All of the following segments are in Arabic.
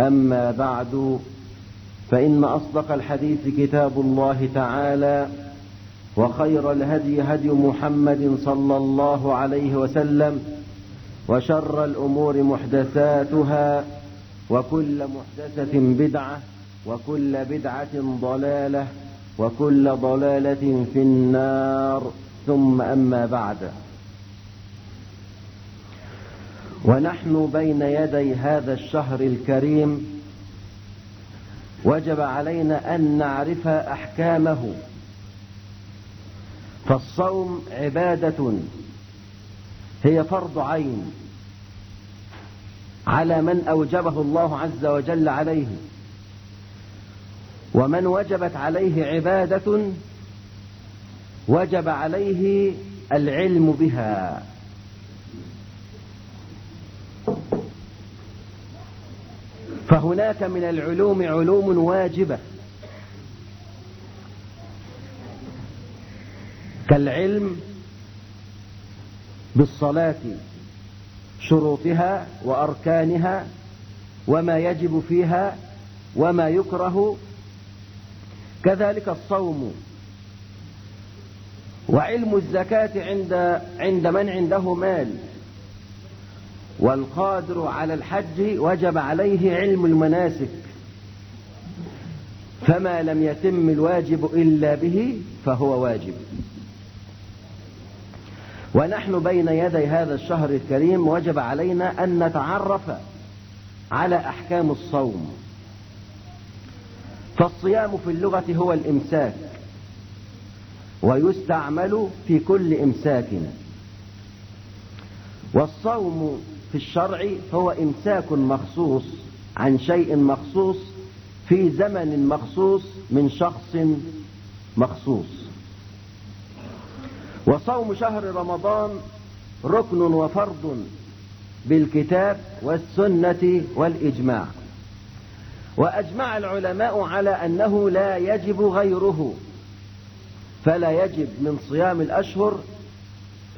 أما بعد فإن أصدق الحديث كتاب الله تعالى وخير الهدي هدي محمد صلى الله عليه وسلم وشر الأمور محدثاتها وكل محدثة بدعة وكل بدعة ضلالة وكل ضلالة في النار. ثم أما بعد. ونحن بين يدي هذا الشهر الكريم وجب علينا أن نعرف أحكامه. فالصوم عبادة هي فرض عين على من أوجبه الله عز وجل عليه. ومن وجبت عليه عبادة وجب عليه العلم بها. فهناك من العلوم علوم واجبة. كالعلم بالصلاة شروطها وأركانها وما يجب فيها وما يكره. كذلك الصوم. وعلم الزكاة عند عند من عنده مال. والقادر على الحج وجب عليه علم المناسك. فما لم يتم الواجب إلا به فهو واجب. ونحن بين يدي هذا الشهر الكريم وجب علينا أن نتعرف على أحكام الصوم. فالصيام في اللغة هو الإمساك ويستعمل في كل إمساك والصوم في الشرع هو إمساك مخصوص عن شيء مخصوص في زمن مخصوص من شخص مخصوص. وصوم شهر رمضان ركن وفرض بالكتاب والسنة والإجماع. وأجمع العلماء على أنه لا يجب غيره فلا يجب من صيام الأشهر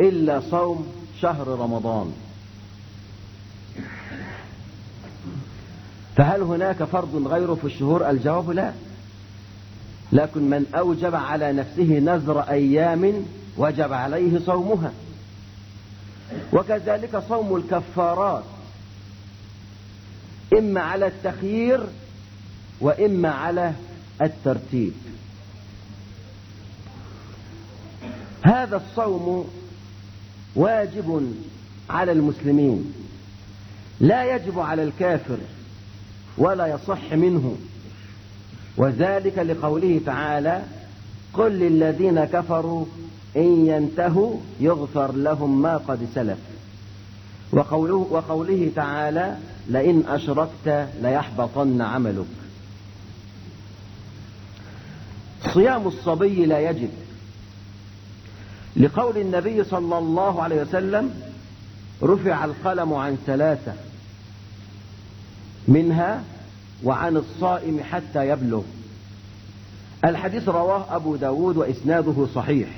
إلا صوم شهر رمضان. فهل هناك فرض غيره في الشهور؟ الجواب لا. لكن من أوجب على نفسه نذر أيام وجب عليه صومها. وكذلك صوم الكفارات إما على التخيير وإما على الترتيب. هذا الصوم واجب على المسلمين لا يجب على الكافر ولا يصح منه. وذلك لقوله تعالى قل للذين كفروا إن ينتهوا يغفر لهم ما قد سلف. وقوله, وقوله تعالى لئن أشركت ليحبطن عملك. صيام الصبي لا يجب. لقول النبي صلى الله عليه وسلم رفع القلم عن ثلاثة. منها وعن الصائم حتى يبلغ. الحديث رواه أبو داود وإسناده صحيح.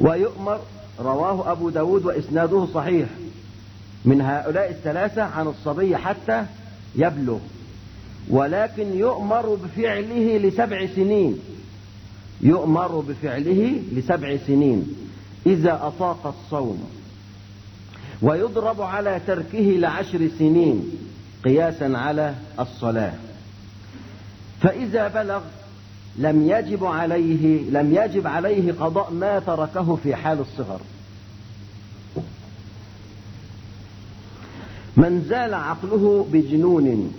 ويؤمر رواه أبو داود وإسناده صحيح. من هؤلاء الثلاثة عن الصبي حتى يبلغ. ولكن يؤمر بفعله لسبع سنين. يؤمر بفعله لسبع سنين. إذا أطاق الصوم. ويضرب على تركه لعشر سنين قياسا على الصلاة. فإذا بلغ لم يجب عليه لم يجب عليه قضاء ما تركه في حال الصغر. من زال عقله بجنون.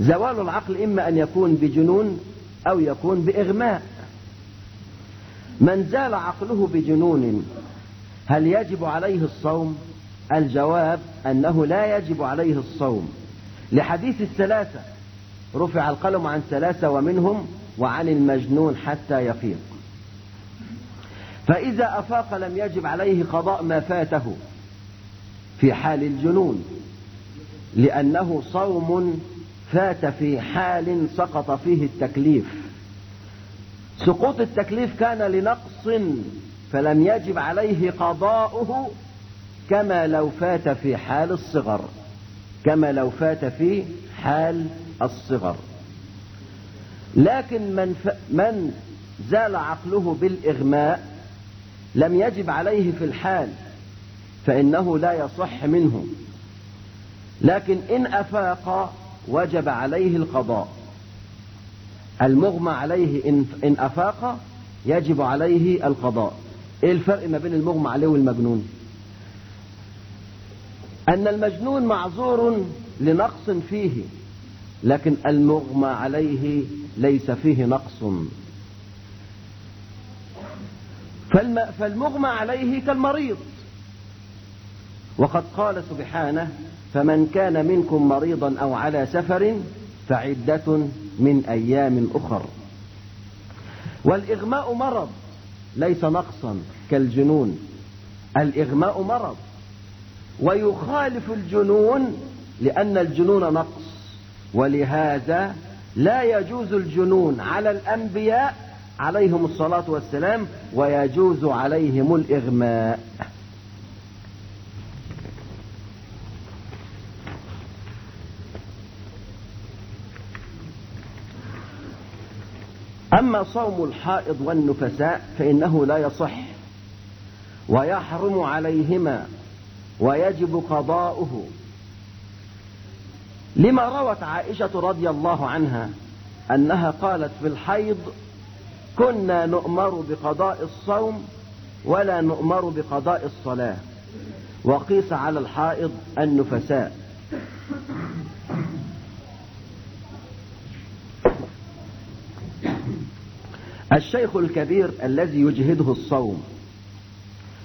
زوال العقل إما أن يكون بجنون أو يكون بإغماء. من زال عقله بجنون هل يجب عليه الصوم؟ الجواب أنه لا يجب عليه الصوم. لحديث الثلاثة رفع القلم عن ثلاثة ومنهم وعن المجنون حتى يفيق فإذا أفاق لم يجب عليه قضاء ما فاته في حال الجنون لأنه صوم فات في حال سقط فيه التكليف. سقوط التكليف كان لنقص فلم يجب عليه قضاؤه كما لو فات في حال الصغر كما لو فات في حال الصغر. لكن من, ف... من زال عقله بالإغماء لم يجب عليه في الحال فإنه لا يصح منه. لكن إن أفاق وجب عليه القضاء. المغمى عليه إن, إن أفاق يجب عليه القضاء. إيه الفرق ما بين المغمى عليه والمجنون؟ أن المجنون معذور لنقص فيه لكن المغمى عليه ليس فيه نقص. فالمغمى عليه كالمريض. وقد قال سبحانه فمن كان منكم مريضا أو على سفر فعدة من أيام أخر. والإغماء مرض. ليس نقصا كالجنون. الإغماء مرض. ويخالف الجنون لأن الجنون نقص. ولهذا لا يجوز الجنون على الأنبياء عليهم الصلاة والسلام ويجوز عليهم الإغماء. أما صوم الحائض والنفساء فإنه لا يصح ويحرم عليهما ويجب قضاؤه. لما روت عائشة رضي الله عنها أنها قالت في الحيض كنا نؤمر بقضاء الصوم ولا نؤمر بقضاء الصلاة. وقيس على الحائض النفساء. الشيخ الكبير الذي يجهده الصوم.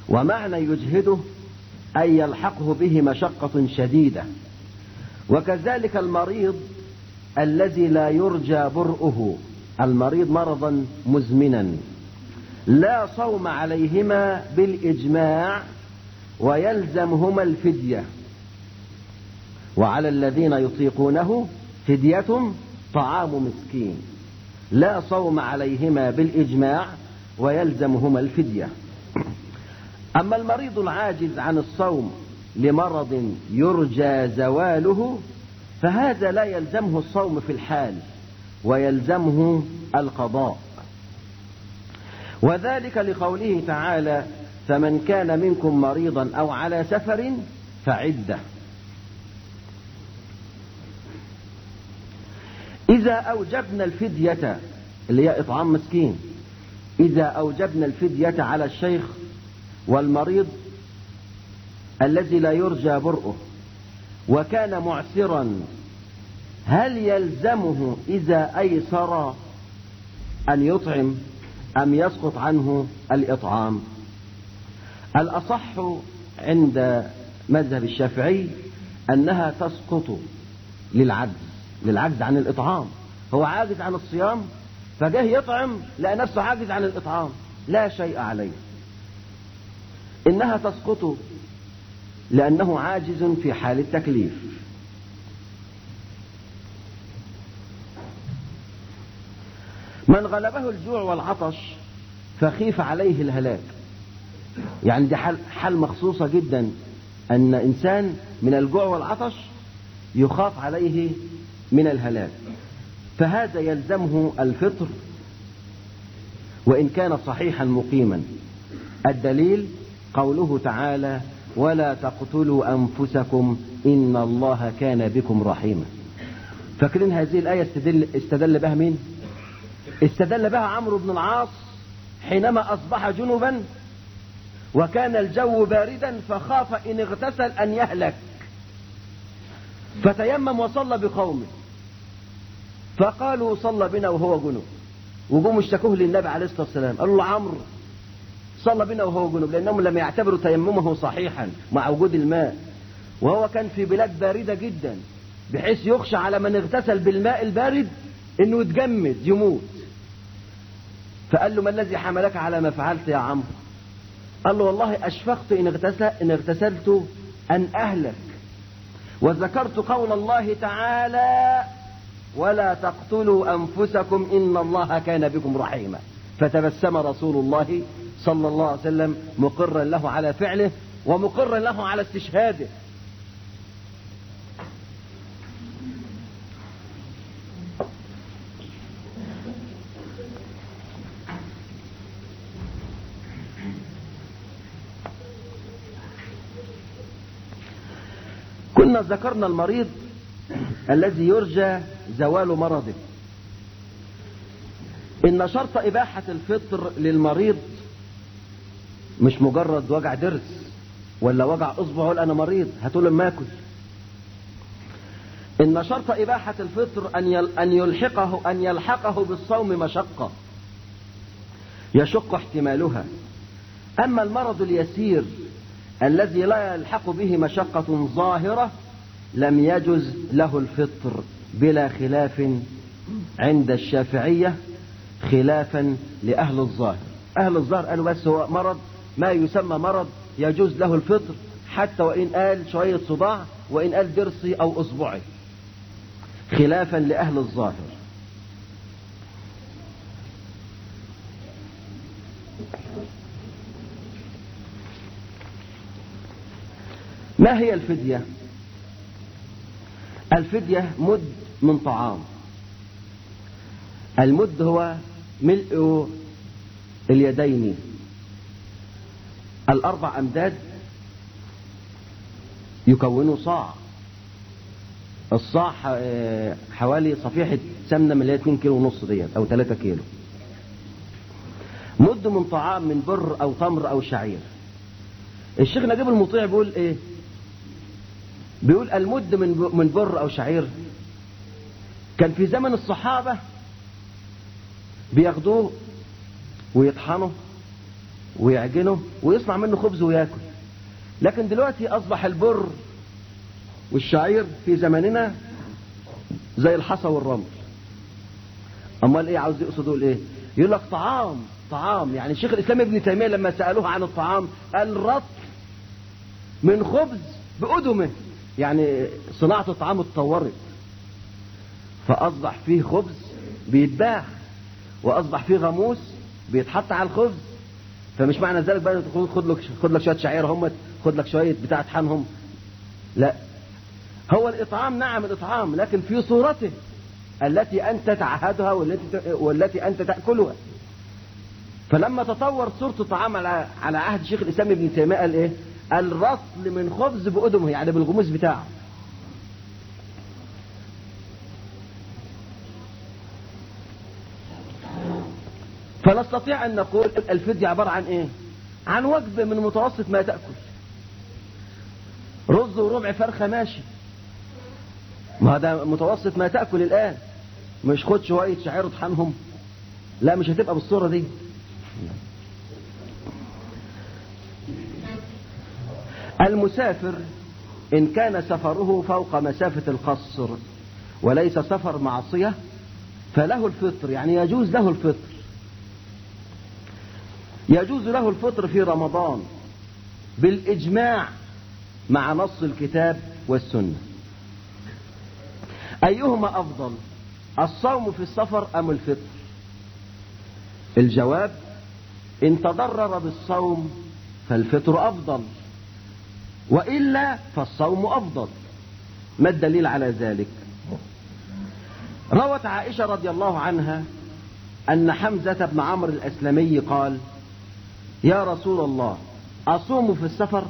ومعنى يجهده أن يلحقه به مشقة شديدة. وكذلك المريض الذي لا يرجى برؤه. المريض مرضا مزمنا. لا صوم عليهما بالإجماع ويلزمهما الفدية. وعلى الذين يطيقونه فدية طعام مسكين. لا صوم عليهما بالإجماع ويلزمهما الفدية. أما المريض العاجز عن الصوم لمرض يرجى زواله فهذا لا يلزمه الصوم في الحال ويلزمه القضاء. وذلك لقوله تعالى فمن كان منكم مريضا أو على سفر فعدة. إذا أوجبنا الفدية اللي هي إطعام مسكين إذا أوجبنا الفدية على الشيخ والمريض الذي لا يرجى برؤه وكان معسرا هل يلزمه إذا أيسر أن يطعم أم يسقط عنه الإطعام؟ الأصح عند مذهب الشافعي أنها تسقط للعجز للعجز عن الإطعام. هو عاجز عن الصيام فجاه يطعم لقى نفسه عاجز عن الإطعام. لا شيء عليه. إنها تسقط لأنه عاجز في حال التكليف. من غلبه الجوع والعطش فخيف عليه الهلاك. يعني دي حال, حال مخصوصة جدا أن إنسان من الجوع والعطش يخاف عليه من الهلاك. فهذا يلزمه الفطر وإن كان صحيحا مقيما. الدليل قوله تعالى ولا تقتلوا أنفسكم إن الله كان بكم رحيما. فاكرين هذه الآية استدل, استدل بها مين؟ استدل بها عمرو بن العاص حينما أصبح جنبا وكان الجو باردا فخاف إن اغتسل أن يهلك. فتيمم وصلى بقومه. فقالوا صلى بنا وهو جنب وجم اشتكوه للنبي عليه الصلاة والسلام. قالوا له عمرو صلى بنا وهو جنب لأنهم لم يعتبروا تيممه صحيحا مع وجود الماء. وهو كان في بلاد باردة جدا بحيث يخشى على من اغتسل بالماء البارد إنه يتجمد يموت. فقال له ما الذي حملك على ما فعلت يا عمرو؟ قال له والله أشفقت إن, اغتسل إن اغتسلت أن أهلك. وذكرت قول الله تعالى ولا تقتلوا أنفسكم إن الله كان بكم رحيما. فتبسم رسول الله صلى الله عليه وسلم مقرا له على فعله ومقرا له على استشهاده. كنا ذكرنا المريض الذي يرجى زوال مرضه إن شرط إباحة الفطر للمريض مش مجرد وجع درس ولا وجع أصبع ولا أنا مريض هتقول لما اكل إن شرط إباحة الفطر أن أن يلحقه أن يلحقه بالصوم مشقة. يشق احتمالها. أما المرض اليسير الذي لا يلحق به مشقة ظاهرة لم يجز له الفطر. بلا خلاف عند الشافعية خلافا لأهل الظاهر. أهل الظاهر قالوا بس هو مرض ما يسمى مرض يجوز له الفطر حتى وإن قال شوية صداع وإن قال درسي أو أصبعي خلافا لأهل الظاهر. ما هي الفدية؟ الفدية مد من طعام. المد هو ملء اليدين. الأربع أمداد يكونوا صاع. الصاع حوالي صفيحة سمنة من 2 كيلو ونص ديت أو 3 كيلو. مد من طعام من بر أو تمر أو شعير. الشيخ نجيب المطيع بيقول إيه؟ بيقول المد من من بر أو شعير. كان في زمن الصحابة بياخدوه ويطحنوا ويعجنه ويصنع منه خبز وياكل. لكن دلوقتي أصبح البر والشعير في زماننا زي الحصى والرمل. أمال إيه عاوز يقصد يقول إيه يقول لك طعام طعام. يعني الشيخ الإسلام ابن تيمية لما سألوه عن الطعام قال رطل من خبز بأدمه. يعني صناعة الطعام اتطورت. فأصبح فيه خبز بيتباع وأصبح فيه غموس بيتحط على الخبز. فمش معنى ذلك بقى خد لك خد لك شوية شعير هم خد لك شوية بتاع طحنهم لا. هو الإطعام نعم الإطعام لكن في صورته التي أنت تعهدها والتي والتي أنت تأكلها. فلما تطور صورة الطعام على على عهد شيخ الإسلام ابن تيمية قال إيه؟ الرطل من خبز بأدمه يعني بالغموس بتاعه. فنستطيع أن نقول الفدية عبارة عن إيه؟ عن وجبة من متوسط ما تأكل. رز وربع فرخة ماشي. ما هذا متوسط ما تأكل الآن. مش خد شوية شعير اطحنهم لا مش هتبقى بالصورة دي. المسافر إن كان سفره فوق مسافة القصر وليس سفر معصية فله الفطر يعني يجوز له الفطر. يجوز له الفطر في رمضان بالإجماع مع نص الكتاب والسنة. أيهما أفضل الصوم في السفر أم الفطر؟ الجواب إن تضرر بالصوم فالفطر أفضل. وإلا فالصوم أفضل. ما الدليل على ذلك؟ روت عائشة رضي الله عنها أن حمزة بن عمرو الأسلمي قال يا رسول الله أصوم في السفر؟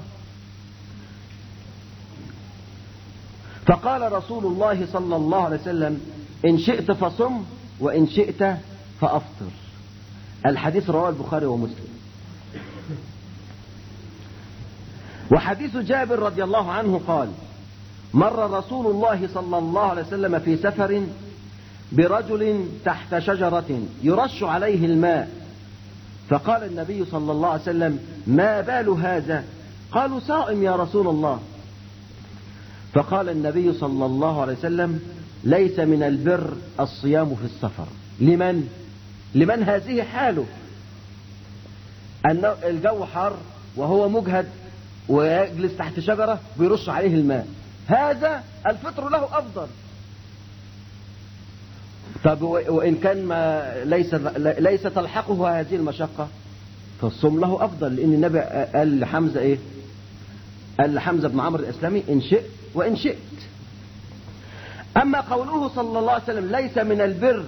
فقال رسول الله صلى الله عليه وسلم إن شئت فصم وإن شئت فأفطر. الحديث رواه البخاري ومسلم. وحديث جابر رضي الله عنه قال مر رسول الله صلى الله عليه وسلم في سفر برجل تحت شجرة يرش عليه الماء. فقال النبي صلى الله عليه وسلم ما بال هذا؟ قالوا صائم يا رسول الله. فقال النبي صلى الله عليه وسلم ليس من البر الصيام في السفر. لمن؟ لمن هذه حاله؟ أن الجو حر وهو مجهد. ويجلس تحت شجرة ويرش عليه الماء. هذا الفطر له أفضل. طب وإن كان ما ليس ليس تلحقه هذه المشقة فالصوم له أفضل. لأن النبي قال لحمزة إيه؟ قال لحمزة بن عمرو الإسلامي إن شئت وإن شئت. أما قوله صلى الله عليه وسلم ليس من البر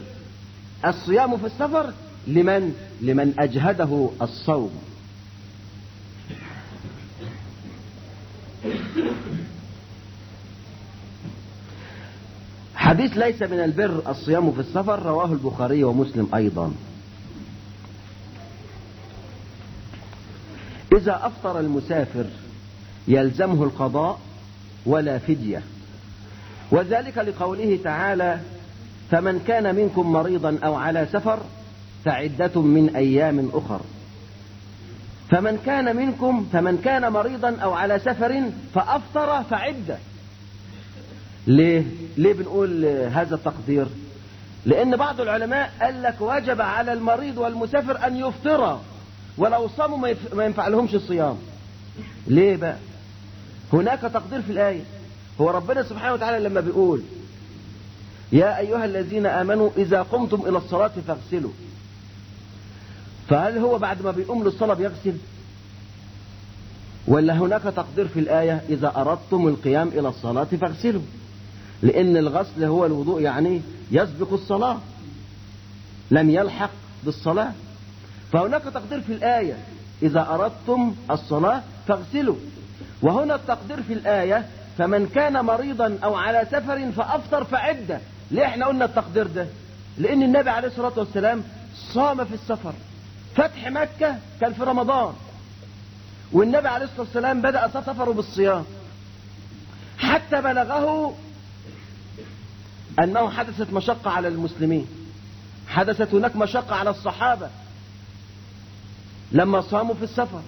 الصيام في السفر لمن؟ لمن أجهده الصوم. حديث ليس من البر الصيام في السفر رواه البخاري ومسلم أيضا. إذا أفطر المسافر يلزمه القضاء ولا فدية. وذلك لقوله تعالى فمن كان منكم مريضا أو على سفر فعدة من أيام أخر. فمن كان منكم فمن كان مريضا أو على سفر فأفطر فعدة. ليه؟ ليه بنقول هذا التقدير؟ لأن بعض العلماء قال لك وجب على المريض والمسافر أن يفطر ولو صاموا ما ينفع لهمش الصيام. ليه بقى؟ هناك تقدير في الآية. هو ربنا سبحانه وتعالى لما بيقول يا أيها الذين آمنوا إذا قمتم إلى الصلاة فاغسلوا. فهل هو بعد ما بيقوم للصلاة بيغسل؟ ولا هناك تقدير في الآية إذا أردتم القيام إلى الصلاة فاغسلوا؟ لأن الغسل هو الوضوء يعني يسبق الصلاة لم يلحق بالصلاة. فهناك تقدير في الآية إذا أردتم الصلاة فاغسلوا. وهنا التقدير في الآية فمن كان مريضا أو على سفر فأفطر فعدة. ليه إحنا قلنا التقدير ده؟ لأن النبي عليه الصلاة والسلام صام في السفر. فتح مكة كان في رمضان. والنبي عليه الصلاة والسلام بدأ سفره بالصيام. حتى بلغه أنه حدثت مشقة على المسلمين. حدثت هناك مشقة على الصحابة. لما صاموا في السفر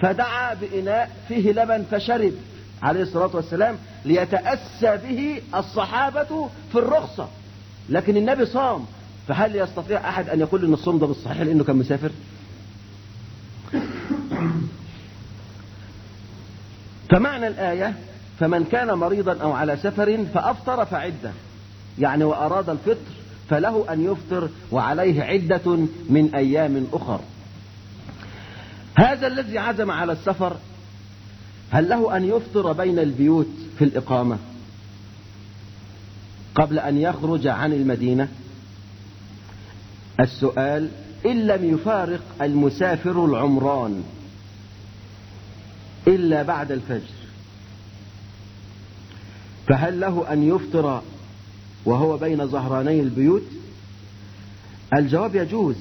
فدعا بإناء فيه لبن فشرب عليه الصلاة والسلام ليتأسى به الصحابة في الرخصة. لكن النبي صام. فهل يستطيع أحد أن يقول أن الصوم ده بالصحيح لأنه كان مسافر؟ فمعنى الآية فمن كان مريضا أو على سفر فأفطر فعدة. يعني وأراد الفطر فله أن يفطر وعليه عدة من أيام أخر. هذا الذي عزم على السفر هل له أن يفطر بين البيوت في الإقامة قبل أن يخرج عن المدينة؟ السؤال إن لم يفارق المسافر العمران إلا بعد الفجر فهل له أن يفطر وهو بين ظهراني البيوت؟ الجواب يجوز.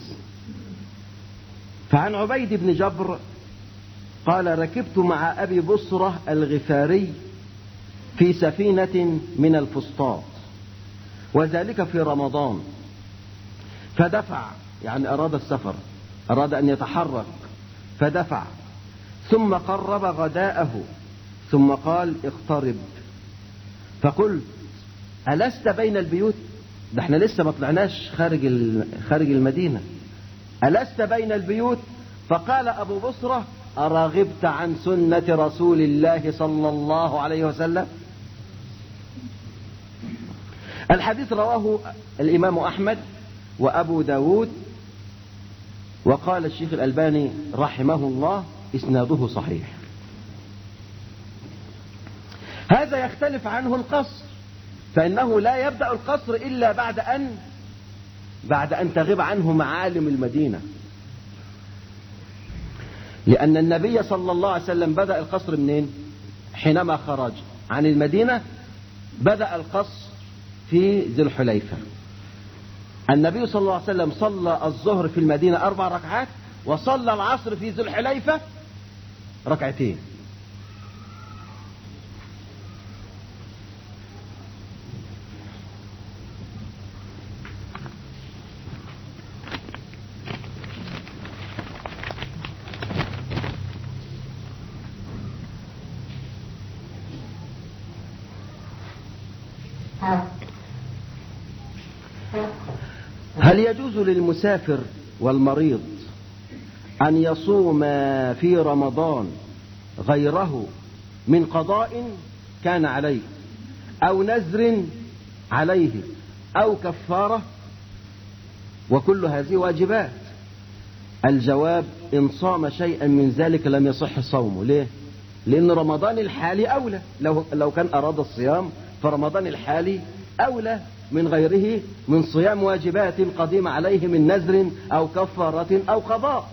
فعن عبيد بن جبر قال ركبت مع أبي بصرة الغفاري في سفينة من الفسطاط وذلك في رمضان. فدفع يعني أراد السفر أراد أن يتحرك فدفع. ثم قرب غداءه ثم قال اقترب. فقلت ألست بين البيوت؟ ده إحنا لسه ما طلعناش خارج خارج المدينة. ألست بين البيوت؟ فقال أبو بصرة أرغبت عن سنة رسول الله صلى الله عليه وسلم؟ الحديث رواه الإمام أحمد وأبو داود وقال الشيخ الألباني رحمه الله إسناده صحيح. هذا يختلف عنه القصر فإنه لا يبدأ القصر إلا بعد أن بعد أن تغيب عنه معالم المدينة. لأن النبي صلى الله عليه وسلم بدأ القصر منين؟ حينما خرج عن المدينة بدأ القصر في ذي الحليفة. النبي صلى الله عليه وسلم صلى الظهر في المدينة أربع ركعات وصلى العصر في ذي الحليفة ركعتين هل يجوز للمسافر والمريض أن يصوم في رمضان غيره من قضاء كان عليه أو نذر عليه أو كفارة وكل هذه واجبات. الجواب إن صام شيئا من ذلك لم يصح صومه. ليه؟ لأن رمضان الحالي أولى. لو, لو كان أراد الصيام فرمضان الحالي أولى. من غيره من صيام واجبات قديمة عليه من نذر أو كفارة أو قضاء.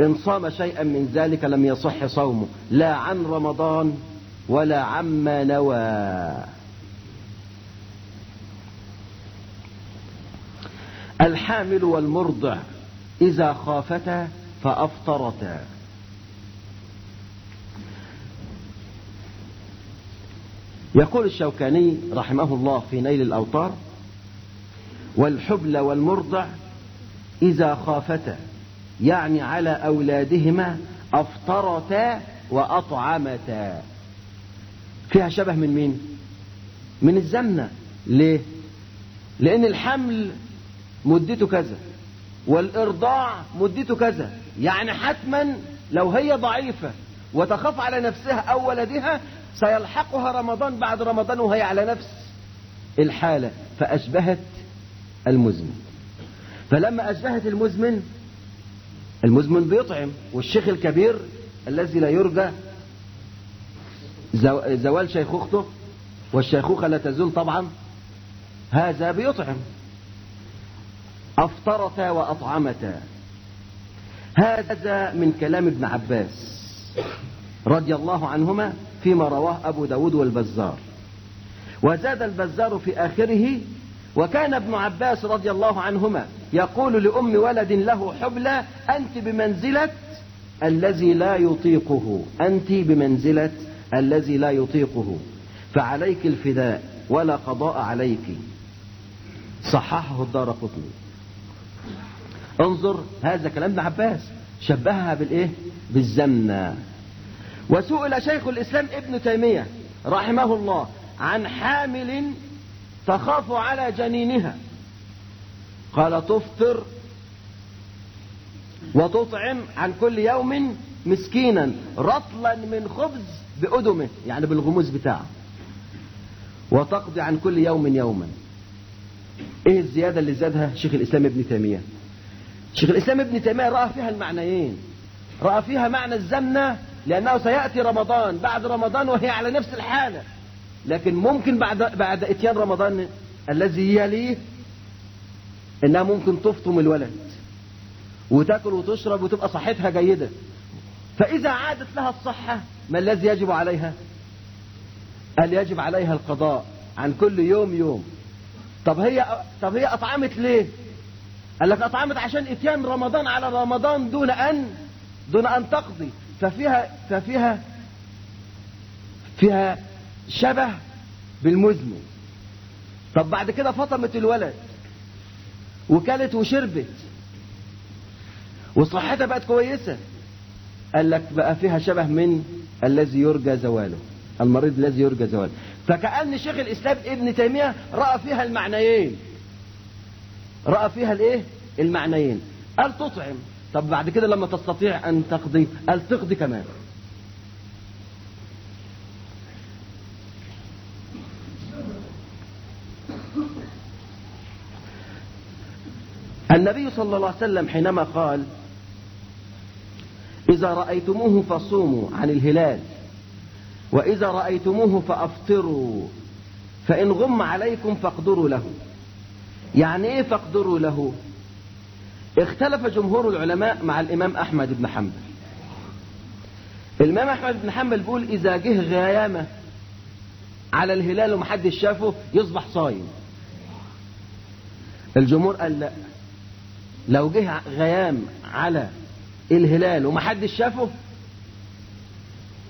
إن صام شيئا من ذلك لم يصح صومه. لا عن رمضان ولا عما نوى. الحامل والمرضع إذا خافتا فأفطرتا. يقول الشوكاني رحمه الله في نيل الأوطار والحبل والمرضع إذا خافتا يعني على أولادهما أفطرتا وأطعمتا. فيها شبه من مين؟ من الزمنة. ليه؟ لأن الحمل مدته كذا والإرضاع مدته كذا يعني حتما لو هي ضعيفة وتخاف على نفسها أو ولدها سيلحقها رمضان بعد رمضان وهي على نفس الحالة. فأشبهت المزمن. فلما أشبهت المزمن المزمن بيطعم والشيخ الكبير الذي لا يرجى زوال شيخوخته والشيخوخة لا تزول طبعا هذا بيطعم. أفطرتا وأطعمتا. هذا من كلام ابن عباس رضي الله عنهما فيما رواه أبو داود والبزار. وزاد البزار في آخره وكان ابن عباس رضي الله عنهما يقول لأم ولد له حبلى أنت بمنزلة الذي لا يطيقه أنت بمنزلة الذي لا يطيقه. فعليك الفداء ولا قضاء عليك. صححه الدار قطني. انظر هذا كلام ابن عباس شبهها بالإيه؟ بالزمنة. وسئل شيخ الإسلام ابن تيمية رحمه الله عن حامل تخاف على جنينها. قال تفطر وتطعم عن كل يوم مسكينا رطلا من خبز بأدمه يعني بالغموس بتاعه. وتقضي عن كل يوم يوما. إيه الزيادة اللي زادها شيخ الإسلام ابن تيمية؟ شيخ الإسلام ابن تيمية رأى فيها المعنيين رأى فيها معنى الزمنة لأنه سيأتي رمضان. بعد رمضان وهي على نفس الحالة. لكن ممكن بعد بعد إتيان رمضان الذي يليه إنها ممكن تفطم الولد. وتأكل وتشرب وتبقى صحتها جيدة. فإذا عادت لها الصحة ما الذي يجب عليها؟ قال يجب عليها القضاء عن كل يوم يوم. طب هي طب هي أطعمت ليه؟ قال لك أطعمت عشان إتيان رمضان على رمضان دون أن دون أن تقضي. ففيها ففيها فيها شبه بالمزمن. طب بعد كده فطمت الولد وكلت وشربت وصحتها بقت كويسة. قال لك بقى فيها شبه من الذي يرجى زواله المريض الذي يرجى زواله. فكأن شيخ الإسلام ابن تيمية رأى فيها المعنيين. رأى فيها الإيه؟ المعنيين. قال تطعم. طب بعد كده لما تستطيع أن تقضي قال تقضي كمان. النبي صلى الله عليه وسلم حينما قال إذا رأيتموه فصوموا عن الهلال وإذا رأيتموه فأفطروا فإن غم عليكم فاقدروا له. يعني إيه فاقدروا له؟ اختلف جمهور العلماء مع الإمام أحمد بن حنبل. الإمام أحمد بن حنبل بيقول إذا جه غيامة على الهلال ومحدش شافه يصبح صايم. الجمهور قال لا. لو جه غيام على الهلال ومحدش شافه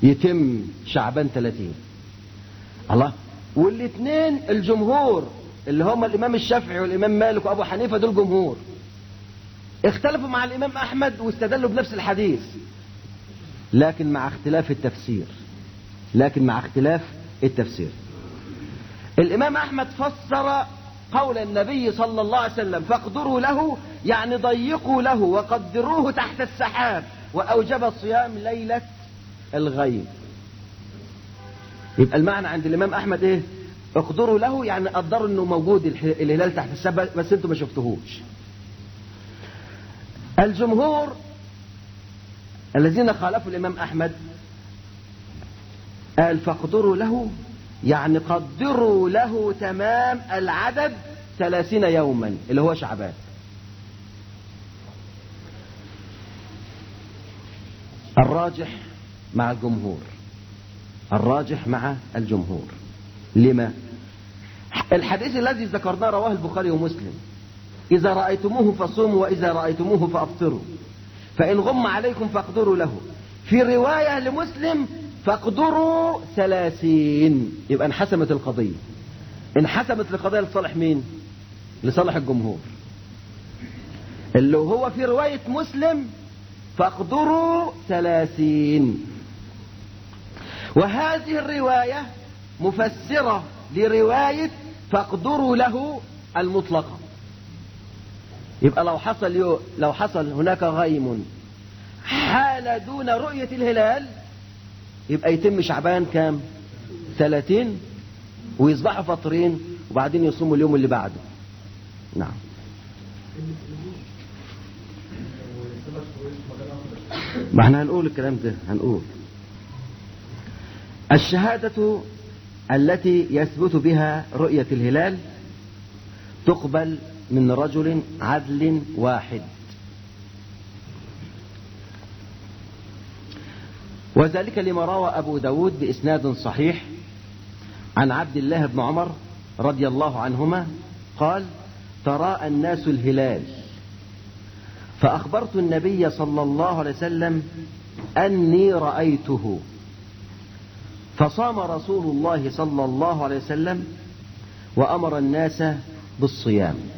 يتم شعبان 30 الله؟ والاثنين الجمهور اللي هم الإمام الشافعي والإمام مالك وأبو حنيفة دول جمهور. اختلفوا مع الإمام أحمد واستدلوا بنفس الحديث. لكن مع اختلاف التفسير. لكن مع اختلاف التفسير. الإمام أحمد فسر قول النبي صلى الله عليه وسلم فاقدروا له يعني ضيقوا له وقدروه تحت السحاب وأوجب الصيام ليلة الغيب. يبقى المعنى عند الإمام أحمد إيه؟ اقدروا له يعني قدروا إنه موجود الهلال تحت السحاب بس أنتوا ما شفتوهوش الجمهور الذين خالفوا الإمام أحمد قال فاقدروا له يعني قدروا له تمام العدد ثلاثين يوما اللي هو شعبان. الراجح مع الجمهور الراجح مع الجمهور. لما؟ الحديث الذي ذكرناه رواه البخاري ومسلم. إذا رأيتموه فصوموا وإذا رأيتموه فأفطروا. فإن غم عليكم فاقدروا له. في رواية لمسلم فاقدروا ثلاثين. يبقى انحسمت القضية. انحسمت القضية لصالح مين؟ لصالح الجمهور. اللي هو في رواية مسلم فاقدروا ثلاثين. وهذه الرواية مفسرة لرواية فاقدروا له المطلقة. يبقى لو حصل يو لو حصل هناك غيم حال دون رؤية الهلال يبقى يتم شعبان كام؟ ثلاثين ويصبحوا فاطرين وبعدين يصوموا اليوم اللي بعده. نعم. ما إحنا هنقول الكلام ده هنقول. الشهادة التي يثبت بها رؤية الهلال تقبل من رجل عدل واحد. وذلك لما روى أبو داود بإسناد صحيح عن عبد الله بن عمر رضي الله عنهما قال تراءى الناس الهلال. فأخبرت النبي صلى الله عليه وسلم أني رأيته. فصام رسول الله صلى الله عليه وسلم وأمر الناس بالصيام.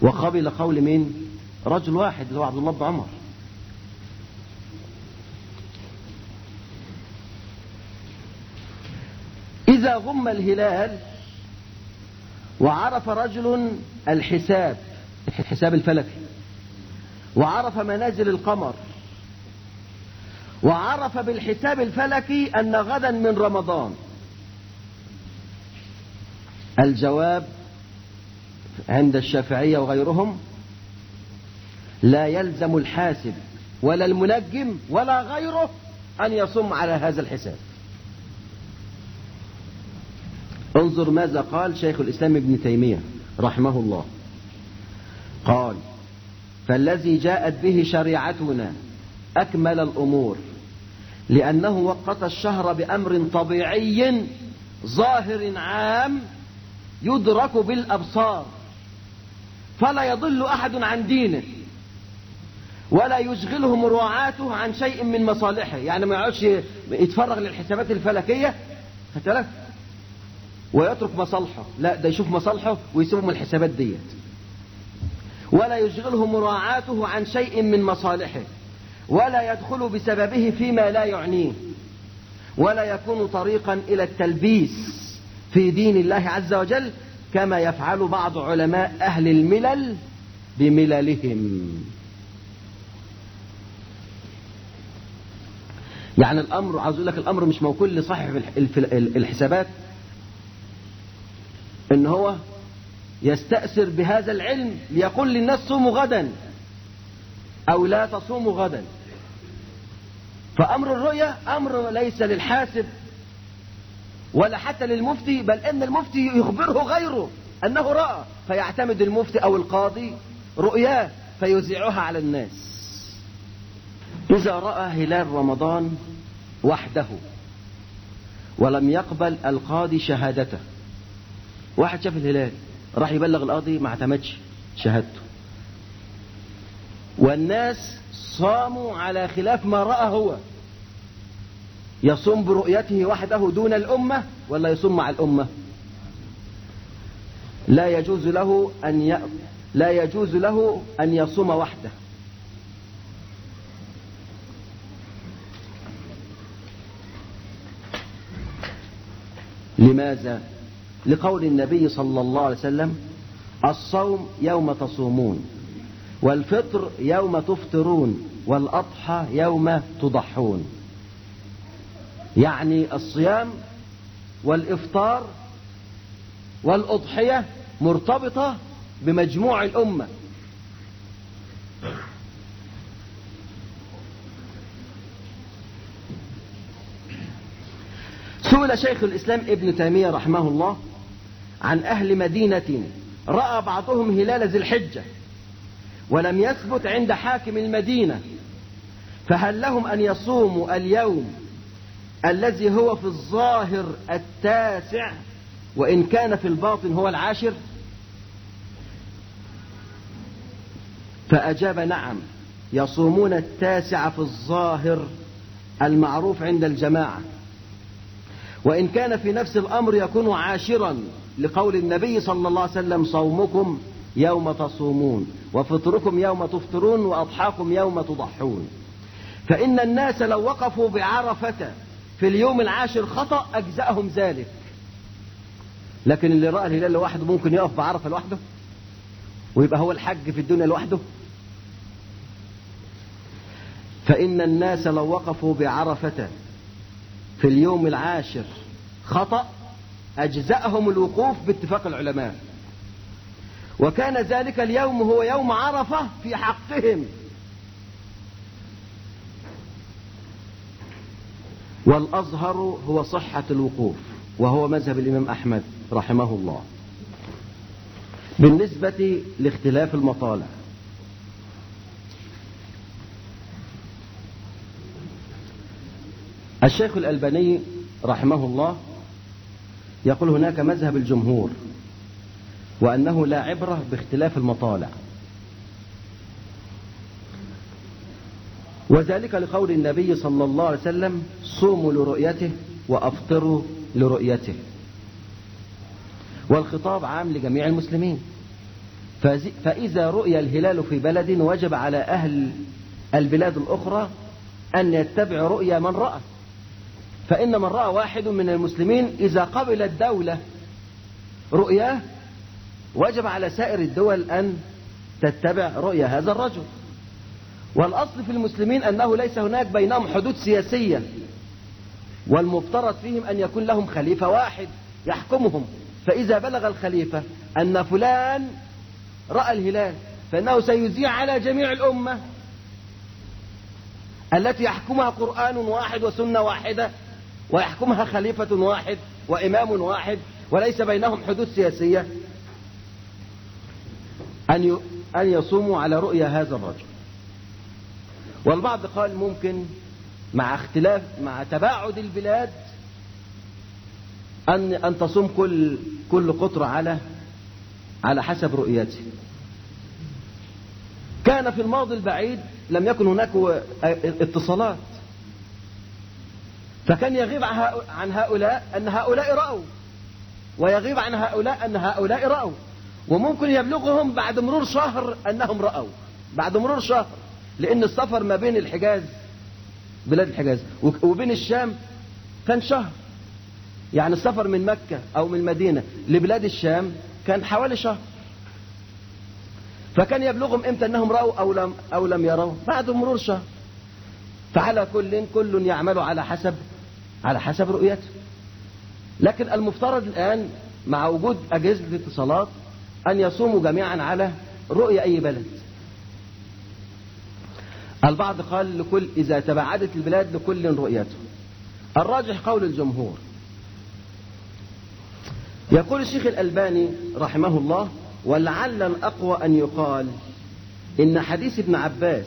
وقبل قول من رجل واحد اللي هو عبد الله بن عمر. إذا غم الهلال وعرف رجل الحساب الحساب الفلكي وعرف منازل القمر وعرف بالحساب الفلكي أن غدا من رمضان. الجواب عند الشافعية وغيرهم لا يلزم الحاسب ولا المنجم ولا غيره أن يصم على هذا الحساب. انظر ماذا قال شيخ الإسلام ابن تيمية رحمه الله. قال فالذي جاءت به شريعتنا أكمل الأمور لأنه وقت الشهر بأمر طبيعي ظاهر عام يدرك بالأبصار. فلا يضل أحد عن دينه ولا يشغله مراعاته عن شيء من مصالحه. يعني ما يقعدش يتفرغ للحسابات الفلكية فتلف ويترك مصالحه. لا ده يشوف مصالحه ويسيبه من الحسابات ديت. ولا يشغله مراعاته عن شيء من مصالحه ولا يدخل بسببه فيما لا يعنيه ولا يكون طريقا إلى التلبيس في دين الله عز وجل. كما يفعل بعض علماء أهل الملل بمللهم. يعني الأمر عاوز أقول لك الأمر مش موكول لصاحب الحسابات. إن هو يستأثر بهذا العلم ليقول للناس صوموا غدا أو لا تصوموا غدا. فأمر الرؤية أمر ليس للحاسب. ولا حتى للمفتي بل أن المفتي يخبره غيره أنه رأى فيعتمد المفتي أو القاضي رؤياه فيذيعها على الناس. إذا رأى هلال رمضان وحده ولم يقبل القاضي شهادته واحد شاف الهلال راح يبلغ القاضي ما اعتمدش شهادته. والناس صاموا على خلاف ما رأى هو. يصوم برؤيته وحده دون الأمة ولا يصوم مع الأمة؟ لا يجوز له أن ي... لا يجوز له أن يصوم وحده. لماذا؟ لقول النبي صلى الله عليه وسلم الصوم يوم تصومون والفطر يوم تفطرون والأضحى يوم تضحون. يعني الصيام والإفطار والأضحية مرتبطة بمجموع الأمة. سئل شيخ الإسلام ابن تيمية رحمه الله عن أهل مدينة رأى بعضهم هلال ذي الحجة ولم يثبت عند حاكم المدينة فهل لهم أن يصوموا اليوم الذي هو في الظاهر التاسع وإن كان في الباطن هو العاشر؟ فأجاب نعم يصومون التاسع في الظاهر المعروف عند الجماعة. وإن كان في نفس الأمر يكون عاشرا لقول النبي صلى الله عليه وسلم صومكم يوم تصومون وفطركم يوم تفطرون وأضحاكم يوم تضحون. فإن الناس لو وقفوا بعرفة في اليوم العاشر خطأ أجزأهم ذلك. لكن اللي رأى الهلال لوحده ممكن يقف بعرفة لوحده؟ ويبقى هو الحج في الدنيا لوحده؟ فإن الناس لو وقفوا بعرفة في اليوم العاشر خطأ أجزأهم الوقوف باتفاق العلماء. وكان ذلك اليوم هو يوم عرفة في حقهم. والأظهر هو صحة الوقوف وهو مذهب الإمام أحمد رحمه الله. بالنسبة لاختلاف المطالع الشيخ الألباني رحمه الله يقول هناك مذهب الجمهور وأنه لا عبرة باختلاف المطالع. وذلك لقول النبي صلى الله عليه وسلم صوموا لرؤيته وأفطروا لرؤيته. والخطاب عام لجميع المسلمين. فإذا رؤي الهلال في بلد وجب على أهل البلاد الأخرى أن يتبع رؤيا من رأى. فإن من رأى واحد من المسلمين إذا قبل الدولة رؤياه وجب على سائر الدول أن تتبع رؤيا هذا الرجل. والأصل في المسلمين أنه ليس هناك بينهم حدود سياسية والمفترض فيهم أن يكون لهم خليفة واحد يحكمهم. فإذا بلغ الخليفة أن فلان رأى الهلال فإنه سيذيع على جميع الأمة التي يحكمها قرآن واحد وسنة واحدة ويحكمها خليفة واحد وإمام واحد وليس بينهم حدود سياسية. أن أن يصوموا على رؤيا هذا الرجل. والبعض قال ممكن مع اختلاف مع تباعد البلاد أن أن تصوم كل كل قطر على على حسب رؤيته. كان في الماضي البعيد لم يكن هناك اتصالات. فكان يغيب عن هؤلاء أن هؤلاء رأوا. ويغيب عن هؤلاء أن هؤلاء رأوا. وممكن يبلغهم بعد مرور شهر أنهم رأوا. بعد مرور شهر. لأن السفر ما بين الحجاز بلاد الحجاز وبين الشام كان شهر. يعني السفر من مكة أو من المدينة لبلاد الشام كان حوالي شهر. فكان يبلغهم إمتى أنهم رأوا أو لم أو لم يروا؟ بعد مرور شهر. فعلى كل كل يعمل على حسب على حسب رؤيته. لكن المفترض الآن مع وجود أجهزة الاتصالات أن يصوموا جميعا على رؤية أي بلد. البعض قال لكل إذا تباعدت البلاد لكل رؤيته. الراجح قول الجمهور. يقول الشيخ الألباني رحمه الله ولعل الأقوى أن يقال إن حديث ابن عباس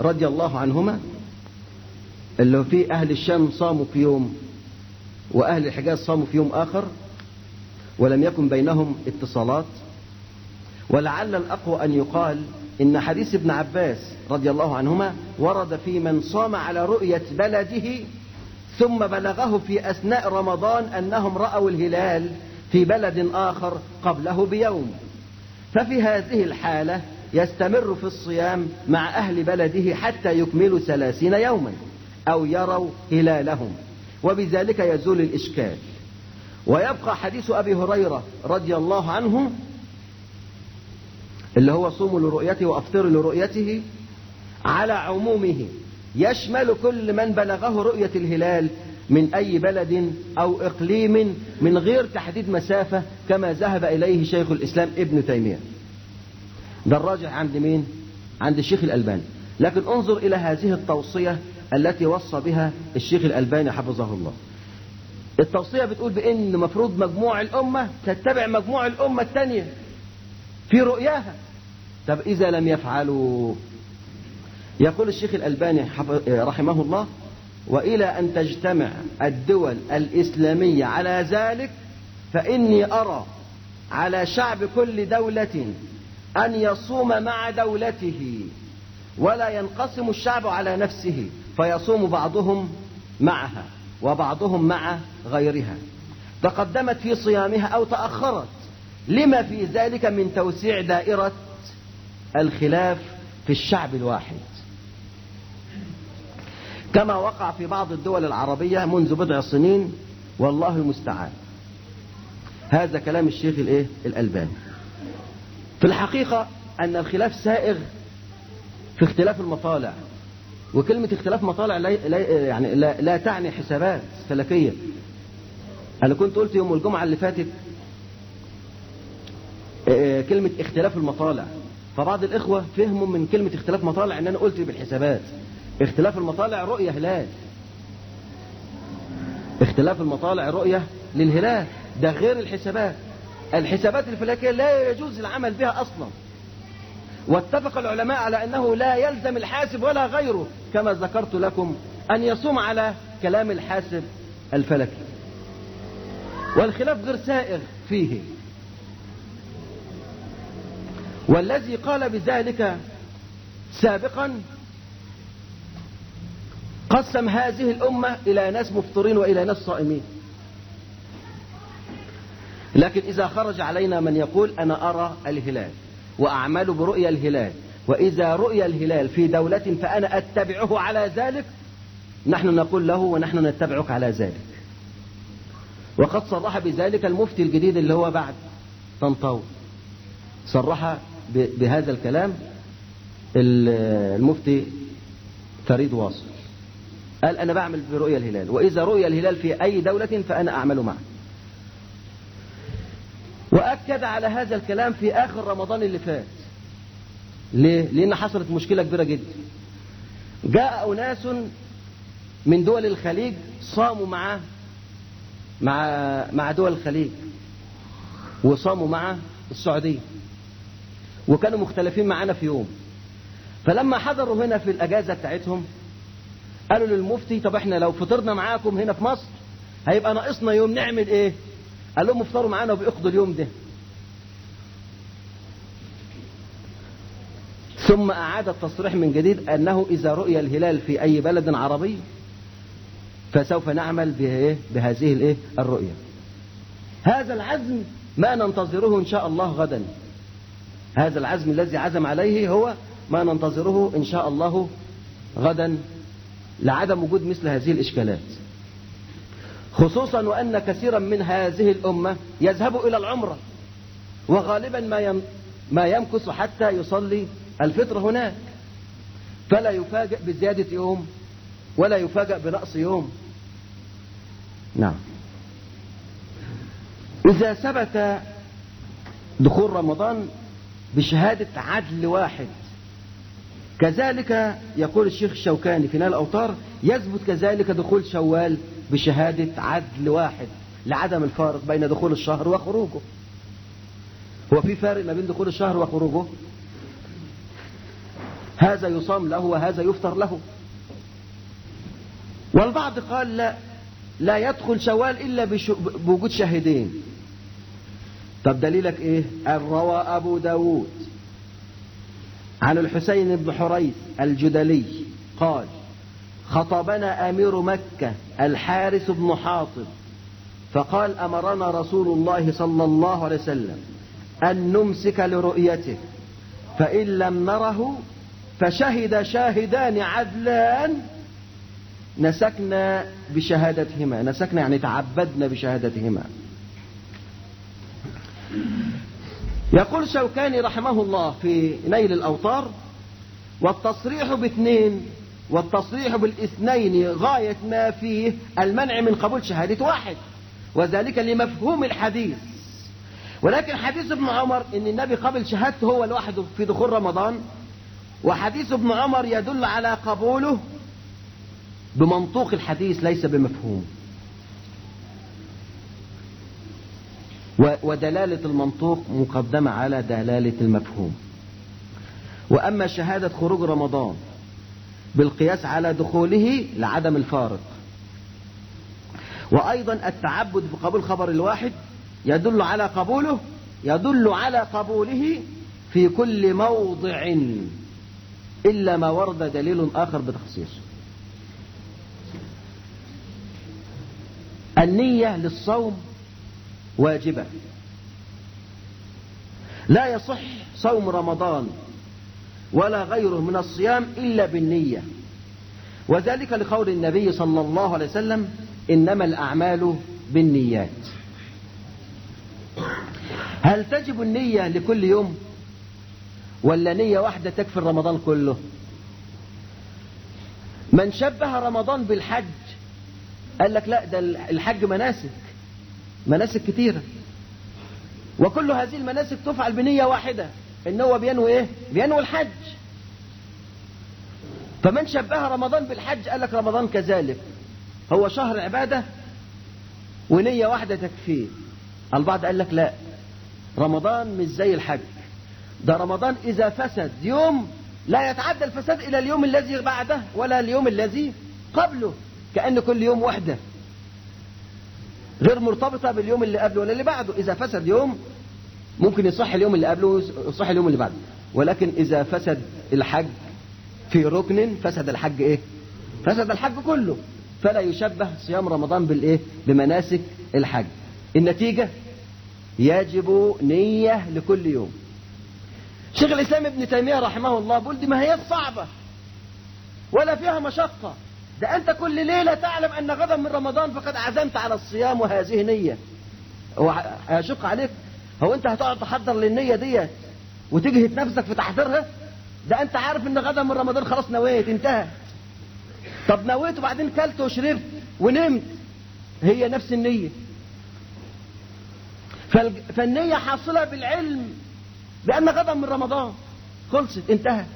رضي الله عنهما اللي في أهل الشام صاموا في يوم وأهل الحجاز صاموا في يوم آخر ولم يكن بينهم اتصالات ولعل الأقوى أن يقال إن حديث ابن عباس رضي الله عنهما ورد في من صام على رؤية بلده ثم بلغه في أثناء رمضان أنهم رأوا الهلال في بلد آخر قبله بيوم. ففي هذه الحالة يستمر في الصيام مع أهل بلده حتى يكملوا ثلاثين يوما أو يروا هلالهم وبذلك يزول الإشكال. ويبقى حديث أبي هريرة رضي الله عنه اللي هو صوموا لرؤيته وأفطروا لرؤيته على عمومه يشمل كل من بلغه رؤية الهلال من أي بلد أو إقليم من غير تحديد مسافة كما ذهب إليه شيخ الإسلام ابن تيمية. ده الراجح عند مين؟ عند الشيخ الألباني. لكن انظر إلى هذه التوصية التي وصى بها الشيخ الألباني حفظه الله. التوصية بتقول بأن مفروض مجموع الأمة تتبع مجموع الأمة الثانية في رؤياها. طب إذا لم يفعلوا؟ يقول الشيخ الألباني رحمه الله وإلى أن تجتمع الدول الإسلامية على ذلك فإني أرى على شعب كل دولة أن يصوم مع دولته ولا ينقسم الشعب على نفسه فيصوم بعضهم معها وبعضهم مع غيرها. تقدمت في صيامها أو تأخرت. لما في ذلك من توسيع دائرة الخلاف في الشعب الواحد. كما وقع في بعض الدول العربية منذ بضع سنين والله المستعان. هذا كلام الشيخ الايه؟ الألباني. في الحقيقة أن الخلاف سائغ في اختلاف المطالع. وكلمة اختلاف مطالع لا يعني لا, لا تعني حسابات فلكية. أنا كنت قلت يوم الجمعة اللي فاتت كلمة اختلاف المطالع. فبعض الإخوة فهموا من كلمة اختلاف مطالع أن أنا قلت بالحسابات. اختلاف المطالع رؤية هلال. اختلاف المطالع رؤية للهلال. ده غير الحسابات. الحسابات الفلكية لا يجوز العمل بها أصلا. واتفق العلماء على أنه لا يلزم الحاسب ولا غيره. كما ذكرت لكم أن يصوم على كلام الحاسب الفلكي. والخلاف غير سائغ فيه. والذي قال بذلك سابقا قسم هذه الأمة إلى ناس مفطرين وإلى ناس صائمين. لكن إذا خرج علينا من يقول أنا أرى الهلال وأعمل برؤيا الهلال وإذا رؤي الهلال في دولة فأنا أتبعه على ذلك نحن نقول له ونحن نتبعك على ذلك. وقد صرح بذلك المفتي الجديد اللي هو بعد طنطاوي. صرح بهذا الكلام المفتي فريد واصل. قال أنا بعمل برؤيا الهلال وإذا رؤي الهلال في أي دولة فأنا أعمل معه. وأكد على هذا الكلام في آخر رمضان اللي فات. ليه؟ لأن حصلت مشكلة كبيرة جدا. جاء أناس من دول الخليج صاموا مع مع مع دول الخليج وصاموا مع السعودية. وكانوا مختلفين معانا في يوم. فلما حضروا هنا في الأجازة بتاعتهم قالوا للمفتي طب إحنا لو فطرنا معاكم هنا في مصر هيبقى ناقصنا يوم نعمل إيه؟ قال لهم افطروا معانا وبيقضوا اليوم ده. ثم أعاد التصريح من جديد أنه إذا رؤي الهلال في أي بلد عربي فسوف نعمل؟ بهذه الإيه؟ الرؤية. هذا العزم ما ننتظره إن شاء الله غدا. هذا العزم الذي عزم عليه هو ما ننتظره إن شاء الله غدا لعدم وجود مثل هذه الإشكالات. خصوصا وأن كثيرا من هذه الأمة يذهب إلى العمرة وغالبا ما ما يمكث حتى يصلي الفطر هناك. فلا يفاجأ بزيادة يوم ولا يفاجأ بنقص يوم. نعم. إذا ثبت دخول رمضان بشهادة عدل واحد. كذلك يقول الشيخ الشوكاني في نال الأوطار يثبت كذلك دخول شوال بشهادة عدل واحد لعدم الفارق بين دخول الشهر وخروجه. هو في فارق ما بين دخول الشهر وخروجه؟ هذا يصام له وهذا يفطر له. والبعض قال لا لا يدخل شوال إلا بوجود شاهدين. طب دليلك إيه؟ روى أبو داود عن الحسين بن حريث الجدلي قال خطبنا أمير مكة الحارث بن حاطب فقال أمرنا رسول الله صلى الله عليه وسلم أن نمسك لرؤيته فإن لم نره فشهد شاهدان عدلان نسكنا بشهادتهما نسكنا يعني تعبدنا بشهادتهما. يقول شوكاني رحمه الله في نيل الأوطار والتصريح باثنين والتصريح بالاثنين غاية ما فيه المنع من قبول شهادة واحد وذلك لمفهوم الحديث. ولكن حديث ابن عمر إن النبي قبل شهادته هو لوحده في دخول رمضان وحديث ابن عمر يدل على قبوله بمنطوق الحديث ليس بمفهوم. ودلالة المنطوق مقدمة على دلالة المفهوم. وأما شهادة خروج رمضان بالقياس على دخوله لعدم الفارق. وأيضا التعبد بقبول خبر الواحد يدل على قبوله يدل على قبوله في كل موضع إلا ما ورد دليل آخر بتخصيصه. النية للصوم واجبة. لا يصح صوم رمضان ولا غيره من الصيام إلا بالنية. وذلك لقول النبي صلى الله عليه وسلم إنما الأعمال بالنيات. هل تجب النية لكل يوم؟ ولا نية واحدة تكفي رمضان كله؟ من شبه رمضان بالحج قال لك لا ده الحج مناسك مناسك كتيرة. وكل هذه المناسك تفعل بنية واحدة إن هو بينوي إيه؟ بينوي الحج. فمن شبه رمضان بالحج قال لك رمضان كذلك. هو شهر عبادة ونية واحدة تكفيه البعض قال لك لا رمضان مش زي الحج. ده رمضان إذا فسد يوم لا يتعدى الفساد إلى اليوم الذي بعده ولا اليوم الذي قبله كأن كل يوم وحدة. غير مرتبطة باليوم اللي قبله ولا اللي بعده. إذا فسد يوم ممكن يصح اليوم اللي قبله ويصح اليوم اللي بعده. ولكن إذا فسد الحج في ركن فسد الحج إيه؟ فسد الحج كله. فلا يشبه صيام رمضان بالإيه؟ بمناسك الحج. النتيجة؟ يجب نية لكل يوم. شيخ الإسلام ابن تيمية رحمه الله بيقول دي ما هي صعبة ولا فيها مشقة. ده أنت كل ليلة تعلم أن غدا من رمضان فقد عزمت على الصيام وهذه نية. هيشق عليك. هو أنت هتقعد تحضر للنية ديت وتجهد نفسك في تحضيرها؟ ده أنت عارف أن غدا من رمضان خلاص نويت انتهى. طب نويت وبعدين كلت وشربت ونمت. هي نفس النية. فالنية حاصلة بالعلم بأن غدا من رمضان خلصت انتهت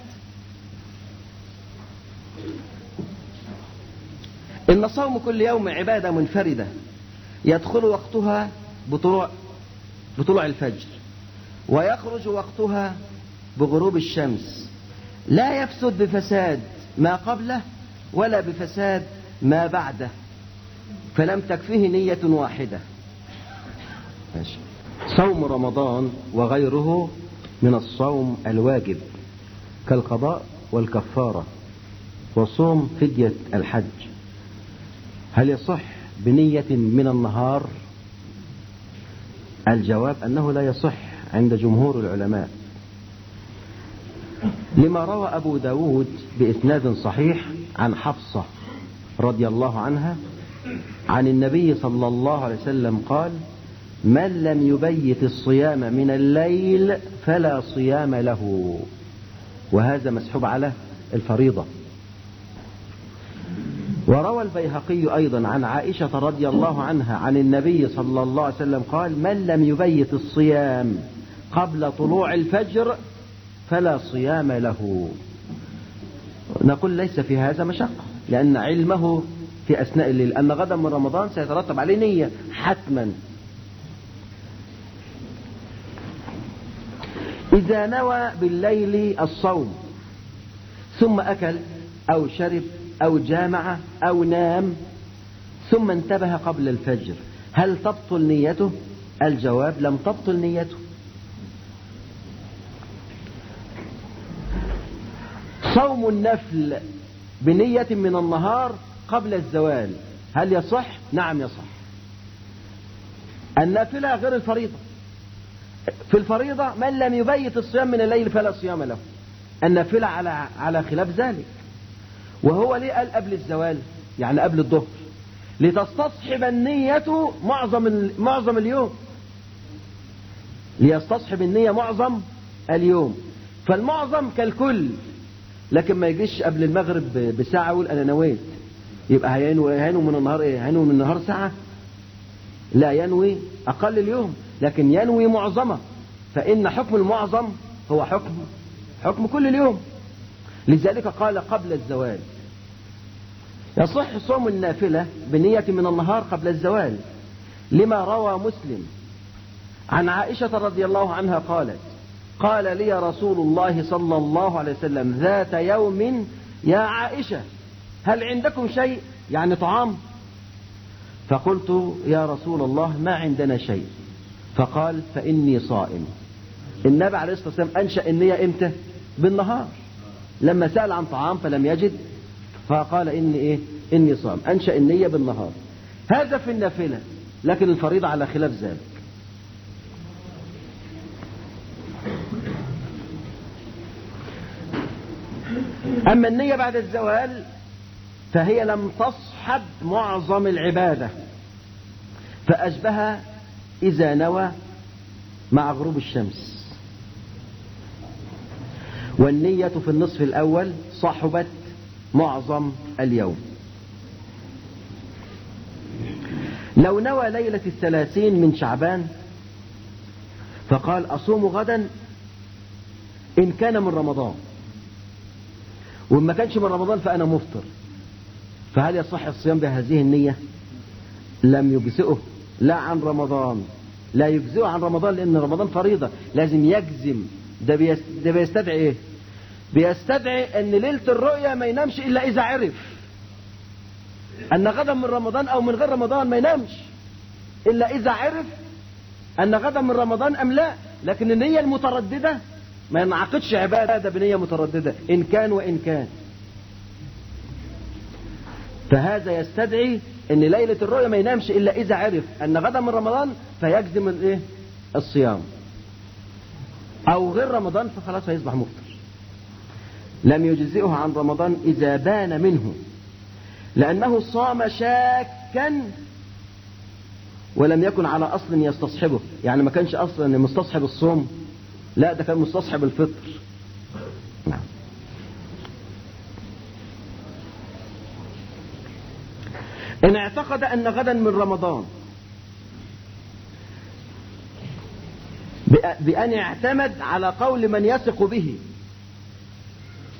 إن صوم كل يوم عبادة منفردة يدخل وقتها بطلوع بطلوع الفجر ويخرج وقتها بغروب الشمس. لا يفسد بفساد ما قبله ولا بفساد ما بعده. فلم تكفيه نية واحدة. ماشي. صوم رمضان وغيره من الصوم الواجب كالقضاء والكفارة وصوم فدية الحج. هل يصح بنية من النهار؟ الجواب أنه لا يصح عند جمهور العلماء. لما روى أبو داود بإسناد صحيح عن حفصة رضي الله عنها عن النبي صلى الله عليه وسلم قال من لم يبيت الصيام من الليل فلا صيام له. وهذا مسحوب على الفريضة. وروى البيهقي أيضا عن عائشة رضي الله عنها عن النبي صلى الله عليه وسلم قال من لم يبيت الصيام قبل طلوع الفجر فلا صيام له. نقول ليس في هذا مشقة لأن علمه في أثناء الليل أن غدا من رمضان سيترتب عليه نية حتما. إذا نوى بالليل الصوم ثم أكل أو شرب أو جامع أو نام ثم انتبه قبل الفجر. هل تبطل نيته؟ الجواب لم تبطل نيته. صوم النفل بنية من النهار قبل الزوال. هل يصح؟ نعم يصح. النافلة غير الفريضة. في الفريضة من لم يبيت الصيام من الليل فلا صيام له. النافلة على على خلاف ذلك. وهو ليه قال قبل الزوال؟ يعني قبل الظهر. لتستصحب النية معظم معظم اليوم. ليستصحب النية معظم اليوم. فالمعظم كالكل. لكن ما يجيش قبل المغرب بساعة يقول أنا نويت. يبقى هينوي من النهار إيه؟ هينوي من النهار ساعة. لا ينوي أقل اليوم لكن ينوي معظمه. فإن حكم المعظم هو حكم حكم كل اليوم. لذلك قال قبل الزوال. يصح صوم النافلة بنية من النهار قبل الزوال لما روى مسلم عن عائشة رضي الله عنها قالت قال لي رسول الله صلى الله عليه وسلم ذات يوم يا عائشة هل عندكم شيء؟ يعني طعام؟ فقلت يا رسول الله ما عندنا شيء. فقال فإني صائم. النبي عليه الصلاة والسلام أنشأ النية إمتى؟ بالنهار. لما سأل عن طعام فلم يجد فقال إني إيه؟ إني صائم أنشأ النية بالنهار. هذا في النافلة لكن الفريضة على خلاف ذلك. أما النية بعد الزوال فهي لم تصحب معظم العبادة. فأشبه إذا نوى مع غروب الشمس. والنية في النصف الأول صحبت معظم اليوم. لو نوى ليلة الثلاثين من شعبان فقال أصوم غدا إن كان من رمضان. وإن ما كانش من رمضان فأنا مفطر. فهل يصح الصيام بهذه النية؟ لم يجزئه. لا عن رمضان. لا يجزئه عن رمضان لأن رمضان فريضة. لازم يجزم. ده, بيست... ده بيستدعي إيه؟ بيستدعي أن ليلة الرؤية ما ينامش إلا إذا عرف. أن غدا من رمضان أو من غير رمضان ما ينامش. إلا إذا عرف أن غدا من رمضان أم لا. لكن النية المترددة ما ينعقدش عبادة بنية مترددة. إن كان وإن كان. فهذا يستدعي إن ليلة الرؤيا ما ينامش إلا إذا عرف. أن غدا من رمضان فيجزم الإيه؟ الصيام. أو غير رمضان فخلاص هيصبح مفطر. لم يجزئه عن رمضان إذا بان منه لأنه صام شاكا ولم يكن على أصل يستصحبه. يعني ما كانش أصلا مستصحب الصوم لا ده كان مستصحب الفطر. نعم. إن اعتقد أن غدا من رمضان بأن اعتمد على قول من يثق به.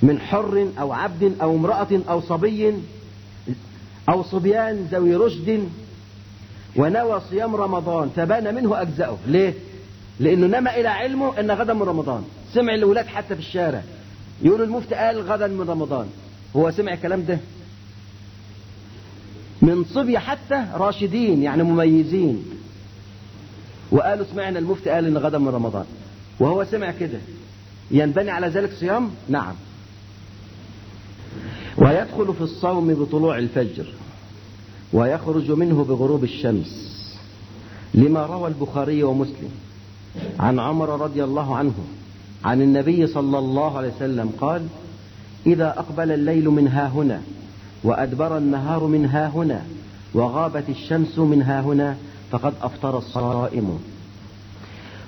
من حر أو عبد أو امرأة أو صبي أو صبيان ذوي رشد ونوى صيام رمضان فبان منه أجزأه. ليه؟ لأنه نما إلى علمه أن غدا من رمضان. سمع الأولاد حتى في الشارع. يقولوا المفتي قال غدا من رمضان. هو سمع الكلام ده؟ من صبية حتى راشدين يعني مميزين. وقالوا سمعنا المفتي قال إن غدا من رمضان. وهو سمع كده. ينبني على ذلك صيام؟ نعم. ويدخل في الصوم بطلوع الفجر ويخرج منه بغروب الشمس لما روى البخاري ومسلم عن عمر رضي الله عنه عن النبي صلى الله عليه وسلم قال إذا أقبل الليل من ها هنا وأدبر النهار من ها هنا وغابت الشمس من ها هنا فقد أفطر الصائم.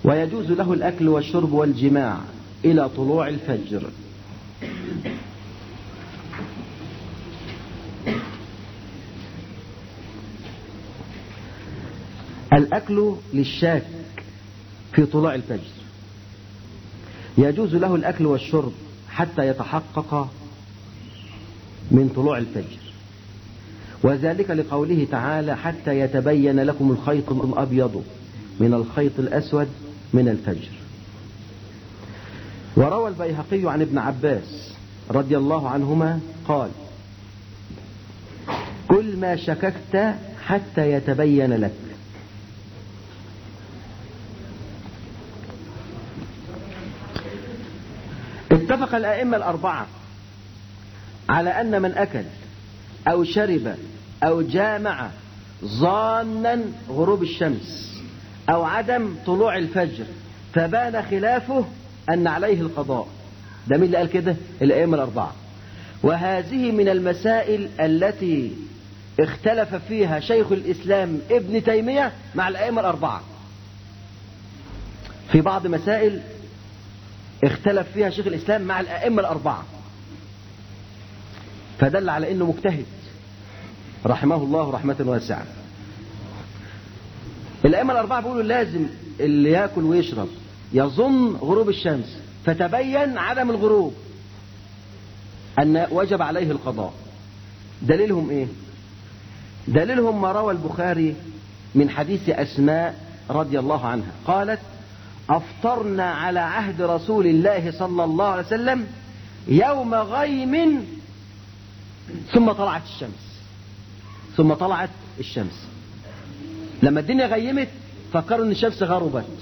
ويجوز له الأكل والشرب والجماع إلى طلوع الفجر. الأكل للشاك في طلوع الفجر. يجوز له الأكل والشرب حتى يتحقق من طلوع الفجر. وذلك لقوله تعالى حتى يتبين لكم الخيط الأبيض من الخيط الأسود من الفجر. وروى البيهقي عن ابن عباس رضي الله عنهما قال كل ما شككت حتى يتبين لك. اتفق الأئمة الأربعة على أن من أكل أو شرب أو جامع ظانا غروب الشمس أو عدم طلوع الفجر فبان خلافه أن عليه القضاء. ده مين اللي قال كده؟ الأئمة الأربعة. وهذه من المسائل التي اختلف فيها شيخ الإسلام ابن تيمية مع الأئمة الأربعة. في بعض مسائل اختلف فيها شيخ الإسلام مع الأئمة الأربعة. فدل على أنه مجتهد. رحمه الله رحمة واسعة. الأئمة الأربعة بيقولوا لازم اللي يأكل ويشرب يظن غروب الشمس. فتبين عدم الغروب. أن وجب عليه القضاء. دليلهم إيه؟ دليلهم ما روى البخاري من حديث أسماء رضي الله عنها. قالت أفطرنا على عهد رسول الله صلى الله عليه وسلم يوم غيم ثم طلعت الشمس. ثم طلعت الشمس. لما الدنيا غيمت فكروا إن الشمس غربت.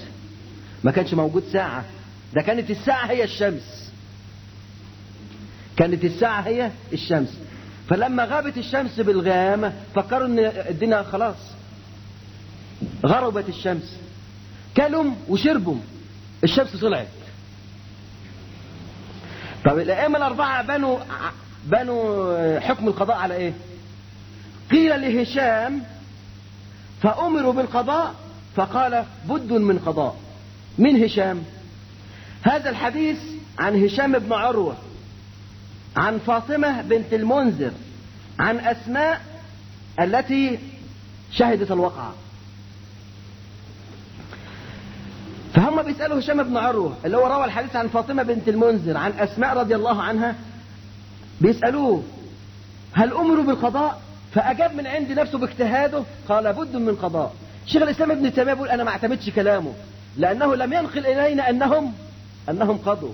ما كانش موجود ساعة. ده كانت الساعة هي الشمس. كانت الساعة هي الشمس. فلما غابت الشمس بالغامة فكروا إن الدنيا خلاص. غربت الشمس. كلوا وشربوا الشمس طلعت. طب الائمه الأربعة بنوا بنوا حكم القضاء على إيه؟ قيل لهشام فأمروا بالقضاء فقال بد من قضاء. من هشام؟ هذا الحديث عن هشام بن عروة عن فاطمة بنت المنذر عن أسماء التي شهدت الوقعة. فهم بيسألوا هشام بن عروة اللي هو روى الحديث عن فاطمة بنت المنذر عن أسماء رضي الله عنها بيسألوه هل أمروا بالقضاء؟ فأجاب من عند نفسه باجتهاده قال بد من قضاء. شيخ الإسلام ابن تيمية بيقول أنا ما اعتمدش كلامه لأنه لم ينقل إلينا أنهم أنهم قضوا.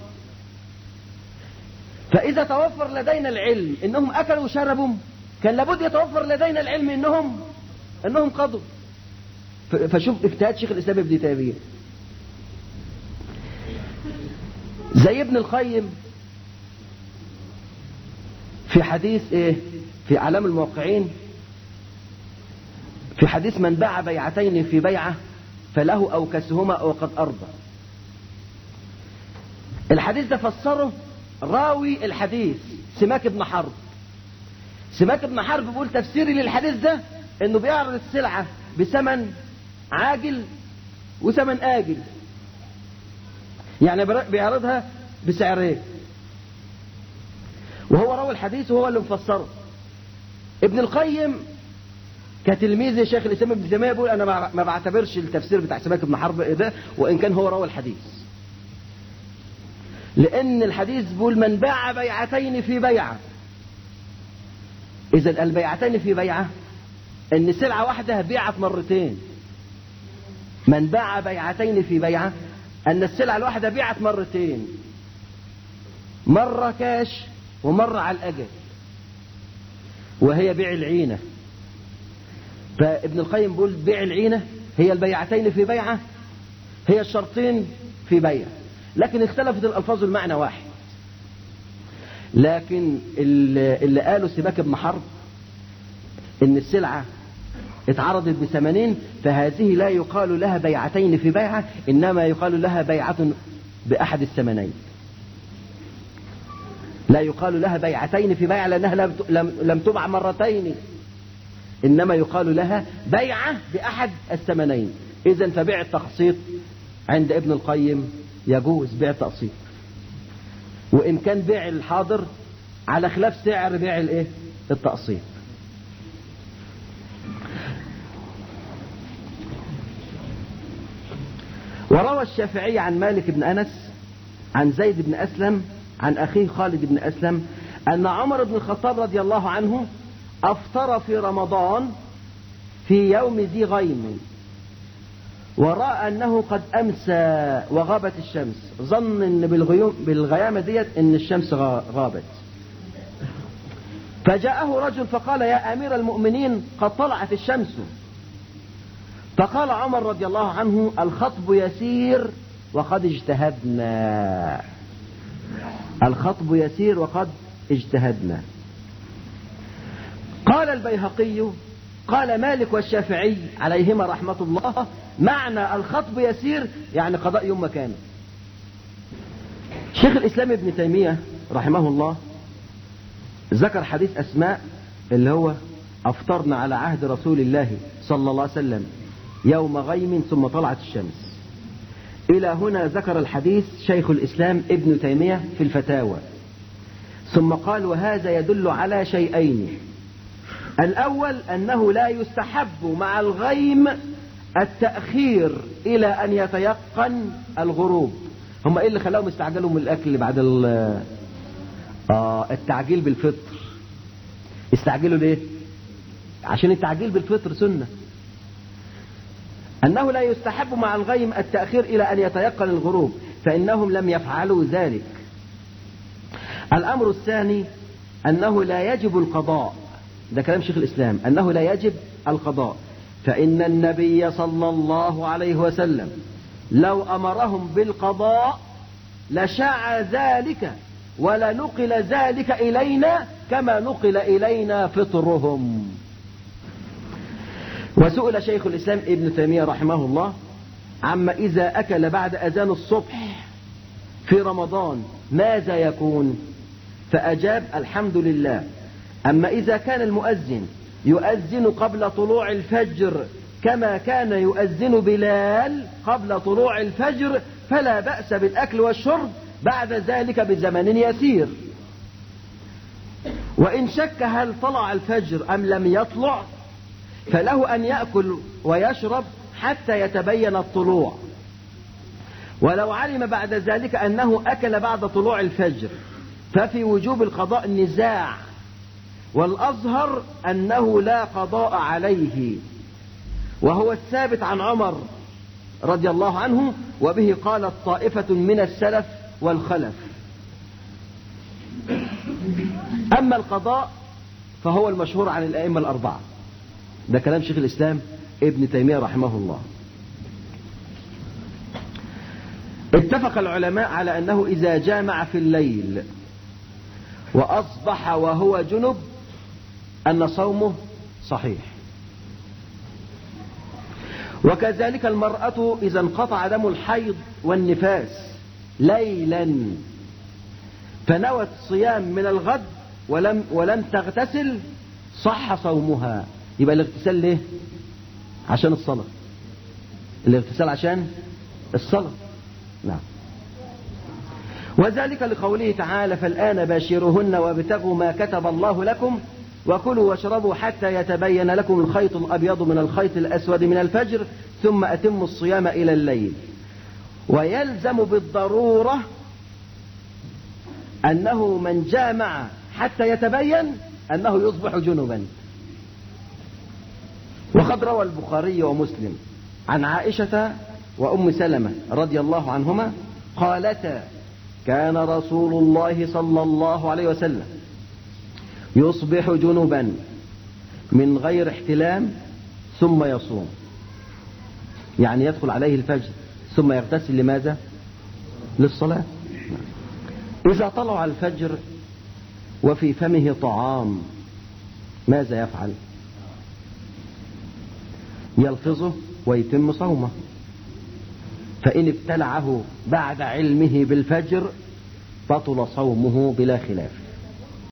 فإذا توفر لدينا العلم أنهم أكلوا وشربوا كان لابد يتوفر لدينا العلم أنهم أنهم قضوا. فشوف اجتهاد شيخ الإسلام ابن تيمية. زي ابن القيم في حديث إيه؟ في أعلام الموقعين في حديث من باع بيعتين في بيعة فله أو كسهما أو قد ارضى الحديث ده فسره راوي الحديث سماك بن حرب. سماك بن حرب بيقول تفسيري للحديث ده إنه بيعرض السلعة بثمن عاجل وثمن آجل. يعني بيعرضها بسعرين وهو روى الحديث وهو اللي مفسره. ابن القيم كتلميذ شيخ الإسلام ابن تيمية بيقول أنا ما بعتبرش التفسير بتاع سماك بن حرب ده وإن كان هو روى الحديث. لأن الحديث بيقول من باع بيعتين في بيعة. إذا البيعتين في بيعة إن سلعة واحدة بيعت مرتين. من باع بيعتين في بيعة أن السلعة الواحدة بيعت مرتين. مرة كاش ومرة على الأجل. وهي بيع العينة. فابن القيم بيقول بيع العينة هي البيعتين في بيعة هي الشرطين في بيع لكن اختلفت الألفاظ المعنى واحد. لكن اللي قالوا سباك بن حرب إن السلعة اتعرضت بثمنين فهذه لا يقال لها بيعتين في بيعة إنما يقال لها بيعة بأحد الثمنين. لا يقال لها بيعتين في بيعة لأنها لم تبع مرتين. إنما يقال لها بيعة بأحد الثمنين. إذا فبيع التقسيط عند ابن القيم يجوز بيع التقسيط. وإن كان بيع الحاضر على خلاف سعر بيع الإيه؟ التقسيط. وروى الشافعي عن مالك بن أنس عن زيد بن أسلم عن أخيه خالد بن أسلم أن عمر بن الخطاب رضي الله عنه أفطر في رمضان في يوم ذي غيم ورأى أنه قد أمسى وغابت الشمس. ظن أن بالغيوم بالغيامة ديت أن الشمس غابت. فجاءه رجل فقال يا أمير المؤمنين قد طلعت الشمس. فقال عمر رضي الله عنه الخطب يسير وقد اجتهدنا. الخطب يسير وقد اجتهدنا. قال البيهقي قال مالك والشافعي عليهما رحمة الله معنى الخطب يسير يعني قضاء يوم مكانه. شيخ الإسلام ابن تيمية رحمه الله ذكر حديث أسماء اللي هو أفطرنا على عهد رسول الله صلى الله عليه وسلم. يوم غيم ثم طلعت الشمس. إلى هنا ذكر الحديث شيخ الإسلام ابن تيمية في الفتاوى. ثم قال وهذا يدل على شيئين. الأول أنه لا يستحب مع الغيم التأخير إلى أن يتيقن الغروب. هم إيه اللي خلاهم يستعجلوا من الأكل بعد آه التعجيل بالفطر؟ استعجلوا ليه؟ عشان التعجيل بالفطر سنة. أنه لا يستحب مع الغيم التأخير إلى أن يتيقن الغروب فإنهم لم يفعلوا ذلك. الأمر الثاني أنه لا يجب القضاء. ده كلام شيخ الإسلام أنه لا يجب القضاء. فإن النبي صلى الله عليه وسلم لو أمرهم بالقضاء لشاع ذلك ولنقل ذلك إلينا كما نقل إلينا فطرهم. وسئل شيخ الإسلام ابن تيمية رحمه الله عما إذا أكل بعد أذان الصبح في رمضان ماذا يكون؟ فأجاب الحمد لله. أما إذا كان المؤذن يؤذن قبل طلوع الفجر كما كان يؤذن بلال قبل طلوع الفجر فلا بأس بالأكل والشرب بعد ذلك بزمن يسير. وإن شك هل طلع الفجر أم لم يطلع فله أن يأكل ويشرب حتى يتبين الطلوع. ولو علم بعد ذلك أنه أكل بعد طلوع الفجر ففي وجوب القضاء نزاع والأظهر أنه لا قضاء عليه. وهو الثابت عن عمر رضي الله عنه وبه قالت طائفة من السلف والخلف. أما القضاء فهو المشهور عن الأئمة الأربعة. ده كلام شيخ الإسلام ابن تيمية رحمه الله. اتفق العلماء على أنه إذا جامع في الليل وأصبح وهو جنب أن صومه صحيح. وكذلك المرأة إذا انقطع دم الحيض والنفاس ليلا فنوت صيام من الغد ولم ولم تغتسل صح صومها. يبقى الاغتسال ليه؟ عشان الصلاة. الاغتسال عشان الصلاة. نعم. وذلك لقوله تعالى فالآن باشرهن وابتغوا ما كتب الله لكم وكلوا واشربوا حتى يتبين لكم الخيط الأبيض من الخيط الأسود من الفجر ثم أتموا الصيام إلى الليل. ويلزم بالضرورة أنه من جامع حتى يتبين أنه يصبح جنبا. وقد روى البخاري ومسلم عن عائشة وأم سلمة رضي الله عنهما قالتا كان رسول الله صلى الله عليه وسلم يصبح جنبا من غير احتلام ثم يصوم. يعني يدخل عليه الفجر ثم يغتسل لماذا؟ للصلاة. إذا طلع الفجر وفي فمه طعام ماذا يفعل؟ يلفظه ويتم صومه. فإن ابتلعه بعد علمه بالفجر بطل صومه بلا خلاف.